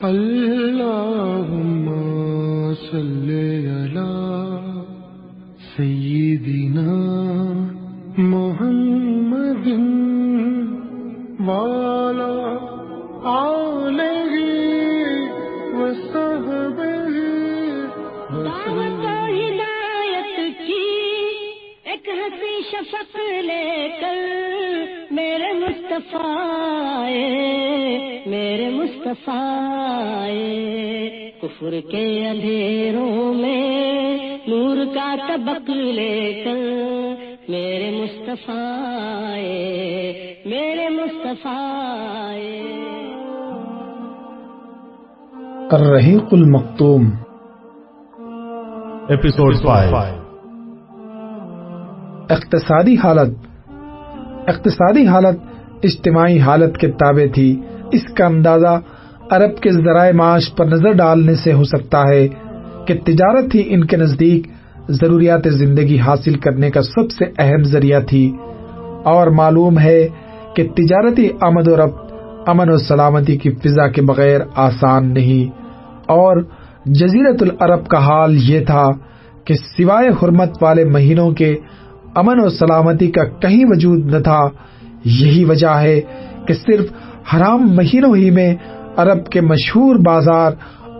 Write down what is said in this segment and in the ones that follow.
اللهم صل على سيدنا محمد وعلى آله وصحبه دعوت ہدایت کی ایک ہنسی شفق لے کر میرے مصطفیٰ آئے، میرے مصطفیٰ۔ کفر کے اندھیروں میں نور کا طبق لے کر میرے مصطفیٰ میرے مصطفیٰ۔ الرحیق المختوم 5 اقتصادی حالت اقتصادی حالت اجتماعی حالت کے تابع تھی اس کا اندازہ عرب کے ذرائع معاش پر نظر ڈالنے سے ہو سکتا ہے کہ تجارت ہی ان کے نزدیک ضروریات زندگی حاصل کرنے کا سب سے اہم ذریعہ تھی۔ اور معلوم ہے کہ تجارتی آمد و رفت امن و سلامتی کی فضا کے بغیر آسان نہیں۔ اور جزیرت العرب کا حال یہ تھا کہ سوائے حرمت والے مہینوں کے امن و سلامتی کا کہیں وجود نہ تھا، یہی وجہ ہے کہ صرف حرام مہینوں ہی میں عرب کے مشہور بازار،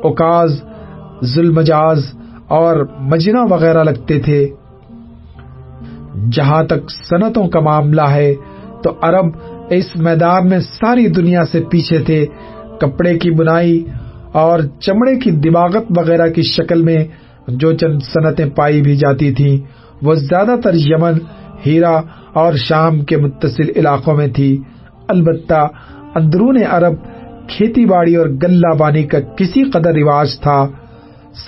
اوکاز ظلمجاز اور مجنا وغیرہ لگتے تھے۔ جہاں تک صنعتوں کا معاملہ ہے، تو عرب اس میدان میں ساری دنیا سے پیچھے تھے۔ کپڑے کی بنائی اور چمڑے کی دماغت وغیرہ کی شکل میں جو چند صنعتیں پائی بھی جاتی تھیں، وہ زیادہ تر یمن، ہیرا اور شام کے متصل علاقوں میں تھی۔ البتہ اندرون عرب کھیتی باڑی اور گلہ بانی کا کسی قدر رواج تھا۔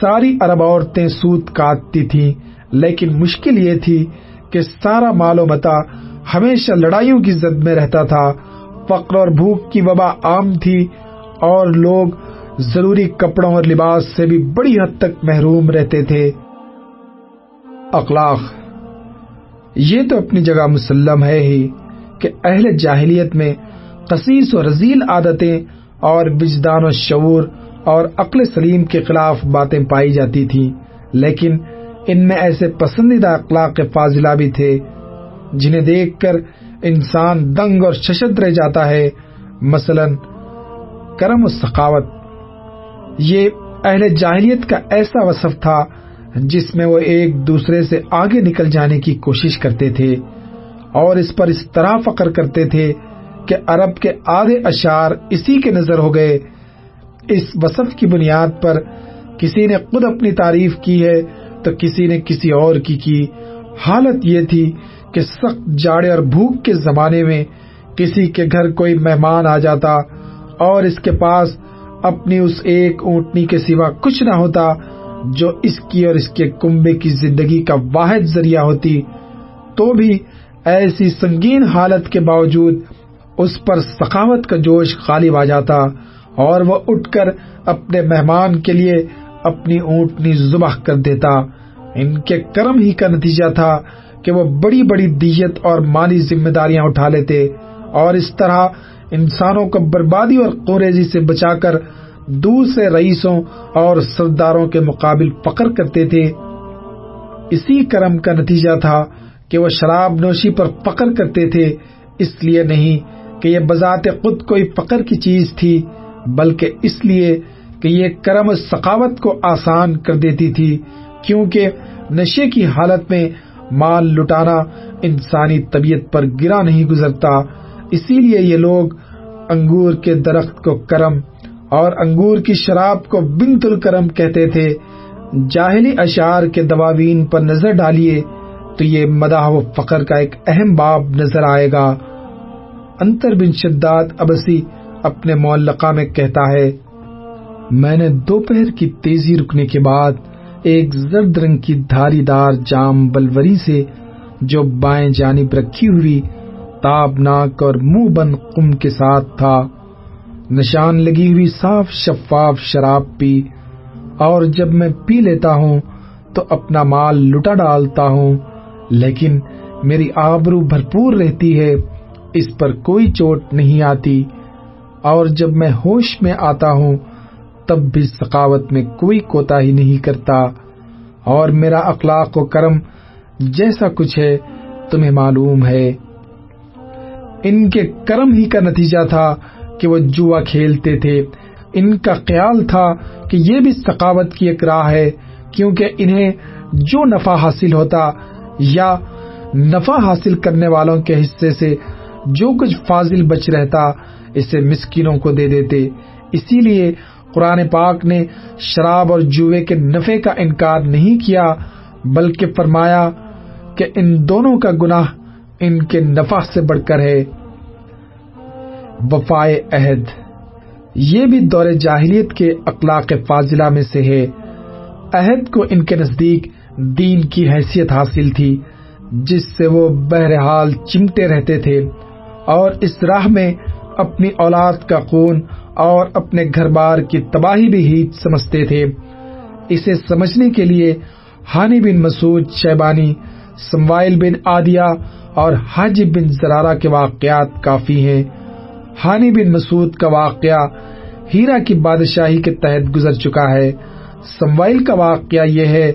ساری عرب عورتیں سوت کاٹتی تھیں، لیکن مشکل یہ تھی کہ سارا مال و متا ہمیشہ لڑائیوں کی زد میں رہتا تھا۔ فقر اور بھوک کی وبا عام تھی اور لوگ ضروری کپڑوں اور لباس سے بھی بڑی حد تک محروم رہتے تھے۔ اخلاق۔ یہ تو اپنی جگہ مسلم ہے ہی کہ اہل جاہلیت میں قصیص و رزیل عادتیں اور وجدان و شعور اور عقل سلیم کے خلاف باتیں پائی جاتی تھیں، لیکن ان میں ایسے پسندیدہ اخلاق فاضلہ بھی تھے، جنہیں دیکھ کر انسان دنگ اور ششد رہ جاتا ہے۔ مثلا، کرم و سخاوت یہ اہل جاہلیت کا ایسا وصف تھا جس میں وہ ایک دوسرے سے آگے نکل جانے کی کوشش کرتے تھے اور اس پر اس طرح فخر کرتے تھے کہ عرب کے آدھے اشعار اسی کے نظر ہو گئے۔ اس وصف کی بنیاد پر کسی نے خود اپنی تعریف کی ہے تو کسی نے کسی اور کی کی۔ حالت یہ تھی کہ سخت جاڑے اور بھوک کے زمانے میں کسی کے گھر کوئی مہمان آ جاتا اور اس کے پاس اپنی اس ایک اونٹنی کے سوا کچھ نہ ہوتا جو اس کی اور اس کے کنبے کی زندگی کا واحد ذریعہ ہوتی۔ تو بھی ایسی سنگین حالت کے باوجود اس پر سخاوت کا جوش غالب آ جاتا اور وہ اٹھ کر اپنے مہمان کے لیے اپنی اونٹنی ذبح کر دیتا۔ ان کے کرم ہی کا نتیجہ تھا کہ وہ بڑی بڑی دیت اور مالی ذمہ داریاں اٹھا لیتے اور اس طرح انسانوں کو بربادی اور کوریزی سے بچا کر دوسرے رئیسوں اور سرداروں کے مقابل فخر کرتے تھے۔ اسی کرم کا نتیجہ تھا کہ وہ شراب نوشی پر فخر کرتے تھے، اس لیے نہیں کہ یہ بذات خود کوئی فخر کی چیز تھی، بلکہ اس لیے کہ یہ کرم ثقافت کو آسان کر دیتی تھی، کیونکہ نشے کی حالت میں مال لٹانا انسانی طبیعت پر گرا نہیں گزرتا۔ اسی لیے یہ لوگ انگور کے درخت کو کرم اور انگور کی شراب کو بنت الکرم کہتے تھے۔ جاہلی اشعار کے دواوین پر نظر ڈالیے تو یہ مداح و فخر کا ایک اہم باب نظر آئے گا۔ انتر بن شداد ابسی اپنے معلقہ میں کہتا ہے، میں نے دوپہر کی تیزی رکنے کے بعد ایک زرد رنگ کی دھاری دار جام بلوری سے جو بائیں جانب رکھی ہوئی تابناک اور منہ بند قم کے ساتھ تھا، نشان لگی ہوئی صاف شفاف شراب پی، اور جب میں پی لیتا ہوں تو اپنا مال لٹا ڈالتا ہوں، لیکن میری آبرو بھرپور رہتی ہے۔ اس پر کوئی چوٹ نہیں آتی۔ اور جب میں ہوش میں آتا ہوں، تب بھی ثقافت میں کوئی کوتا ہی نہیں کرتا۔ اور میرا اخلاق و کرم جیسا کچھ ہے، تمہیں معلوم ہے۔ ان کے کرم ہی کا نتیجہ تھا کہ وہ جوا کھیلتے تھے۔ ان کا خیال تھا کہ یہ بھی ثقافت کی ایک راہ ہے، کیونکہ انہیں جو نفع حاصل ہوتا یا نفع حاصل کرنے والوں کے حصے سے جو کچھ فاضل بچ رہتا اسے مسکینوں کو دے دیتے۔ اسی لیے قرآن پاک نے شراب اور جوئے کے نفے کا انکار نہیں کیا، بلکہ فرمایا کہ ان دونوں کا گناہ ان کے نفع سے بڑھ کر ہے۔ وفائے عہد، یہ بھی دور جاہلیت کے اخلاق فاضلہ میں سے ہے۔ عہد کو ان کے نزدیک دین کی حیثیت حاصل تھی، جس سے وہ بہرحال چمٹے رہتے تھے۔ اور اس راہ میں اپنی اولاد کا خون اور اپنے گھر بار کی تباہی بھی ہی سمجھتے تھے۔ اسے سمجھنے کے لیے ہانی بن مسعود شیبانی، سموائل بن عادیہ اور حاجب بن زرارہ کے واقعات کافی ہیں۔ ہانی بن مسعود کا واقعہ ہیرا کی بادشاہی کے تحت گزر چکا ہے۔ سموائل کا واقعہ یہ ہے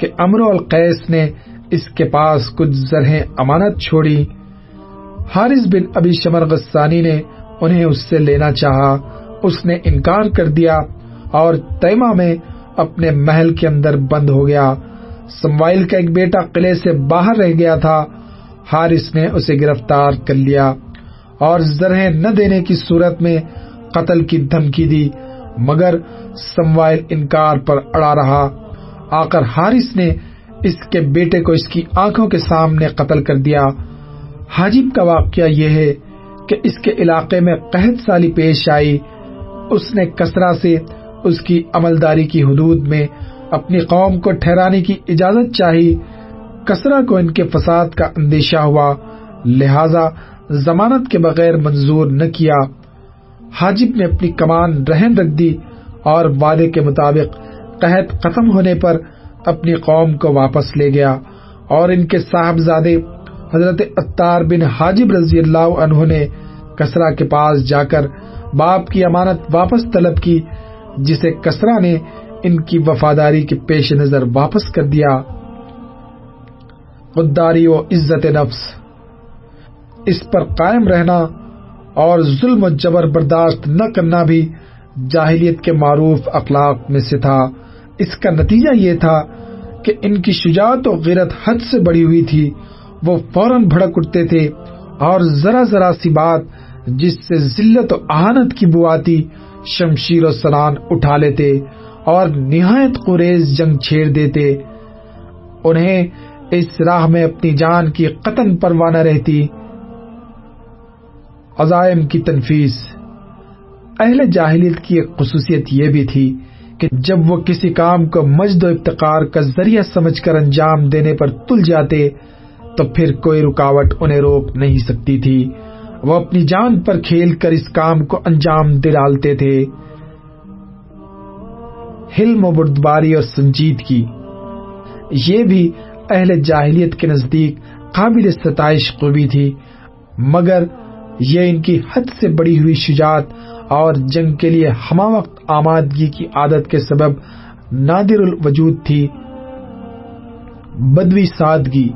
کہ امر القیس نے اس کے پاس کچھ زرہیں امانت چھوڑی۔ حارث بن ابی شمر غسانی نے انہیں اس سے لینا چاہا۔ اس نے انکار کر دیا اور تیمہ میں اپنے محل کے اندر بند ہو گیا۔ سموائل کا ایک بیٹا قلعے سے باہر رہ گیا تھا۔ حارث نے اسے گرفتار کر لیا اور زرہیں نہ دینے کی صورت میں قتل کی دھمکی دی، مگر سموائل انکار پر اڑا رہا۔ آ کر حارث نے اس کے بیٹے کو اس کی آنکھوں کے سامنے قتل کر دیا۔ حاجب کا واقعہ یہ ہے کہ اس کے علاقے میں قحط سالی پیش آئی۔ اس نے کسرا سے اس کی عملداری کی حدود میں اپنی قوم کو ٹھہرانے کی اجازت چاہی۔ کسرا کو ان کے فساد کا اندیشہ ہوا، لہذا ضمانت کے بغیر منظور نہ کیا۔ حاجب نے اپنی کمان رہن رکھ دی اور وعدے کے مطابق قحط ختم ہونے پر اپنی قوم کو واپس لے گیا اور ان کے صاحبزادے حضرت اتار بن حاجب رضی اللہ عنہ نے کسرا کے پاس جا کر باپ کی امانت واپس طلب کی، جسے کسرا نے ان کی وفاداری کے پیش نظر واپس کر دیا۔ خودداری و عزت نفس، اس پر قائم رہنا اور ظلم و جبر برداشت نہ کرنا بھی جاہلیت کے معروف اخلاق میں سے تھا۔ اس کا نتیجہ یہ تھا کہ ان کی شجاعت و غیرت حد سے بڑی ہوئی تھی وہ فوراً بھڑک اٹھتے تھے اور ذرا ذرا سی بات جس سے ذلت و آہنت کی بو آتی، شمشیر و سنان اٹھا لیتے اور نہایت قریز جنگ چھیڑ دیتے۔ انہیں اس راہ میں اپنی جان کی قطن پروانہ رہتی۔ عزائم کی تنفیس۔ اہل جاہلیت کی ایک خصوصیت یہ بھی تھی کہ جب وہ کسی کام کو مجد و افتقار کا ذریعہ سمجھ کر انجام دینے پر تل جاتے تو پھر کوئی رکاوٹ انہیں روک نہیں سکتی تھی۔ وہ اپنی جان پر کھیل کر اس کام کو انجام دے ڈالتے تھے۔ حلم و بردباری اور سنجید کی۔ یہ بھی اہل جاہلیت کے نزدیک قابل ستائش خوبی تھی۔ مگر یہ ان کی حد سے بڑی ہوئی شجاعت اور جنگ کے لیے ہما وقت آمادگی کی عادت کے سبب نادر الوجود تھی۔ بدوی سادگی۔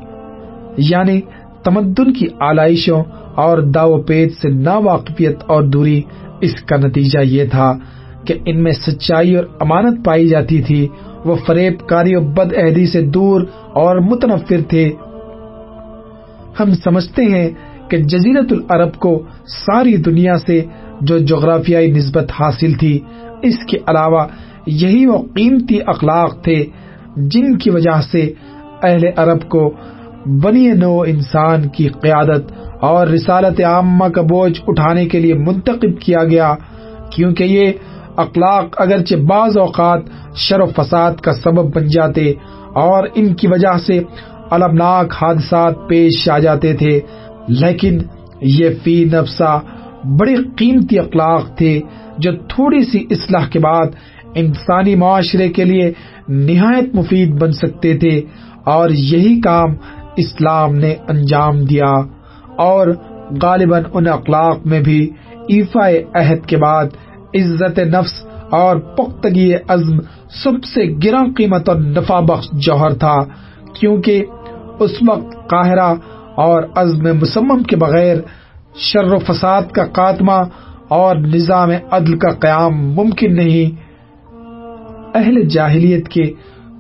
یعنی تمدن کی آلائشوں اور داو پیت سے نا واقفیت اور دوری، اس کا نتیجہ یہ تھا کہ ان میں سچائی اور امانت پائی جاتی تھی۔ وہ فریب کاری و بد عہدی سے دور اور متنفر تھے۔ ہم سمجھتے ہیں کہ جزیرت العرب کو ساری دنیا سے جو جغرافیائی نسبت حاصل تھی، اس کے علاوہ یہی وہ قیمتی اخلاق تھے جن کی وجہ سے اہل عرب کو بنی نو انسان کی قیادت اور رسالت عامہ کا بوجھ اٹھانے کے لیے منتخب کیا گیا، کیونکہ یہ اخلاق اگرچہ بعض اوقات شر و فساد کا سبب بن جاتے اور ان کی وجہ سے المناک حادثات پیش آ جاتے تھے، لیکن یہ فی نفسا بڑے قیمتی اخلاق تھے جو تھوڑی سی اصلاح کے بعد انسانی معاشرے کے لیے نہایت مفید بن سکتے تھے اور یہی کام اسلام نے انجام دیا اور غالباً ان اخلاق میں بھی ایفا عہد کے بعد عزت نفس اور پختگی عزم سب سے گراں قیمت اور نفع بخش جوہر تھا، کیونکہ اس وقت قاہرہ اور عزم مسمم کے بغیر شر و فساد کا خاتمہ اور نظام عدل کا قیام ممکن نہیں۔ اہل جاہلیت کے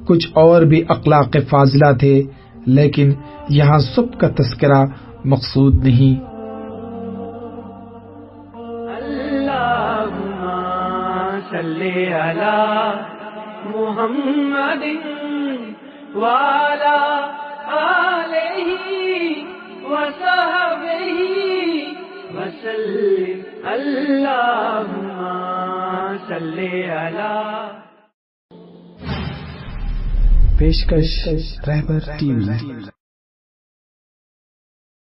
کچھ اور بھی اخلاق فاضلہ تھے۔ لیکن یہاں سب کا تذکرہ مقصود نہیں۔ محمد والا علیہ وصحبہ وسلم۔ اللہم صلی علی پیشکش رہبر ٹیم۔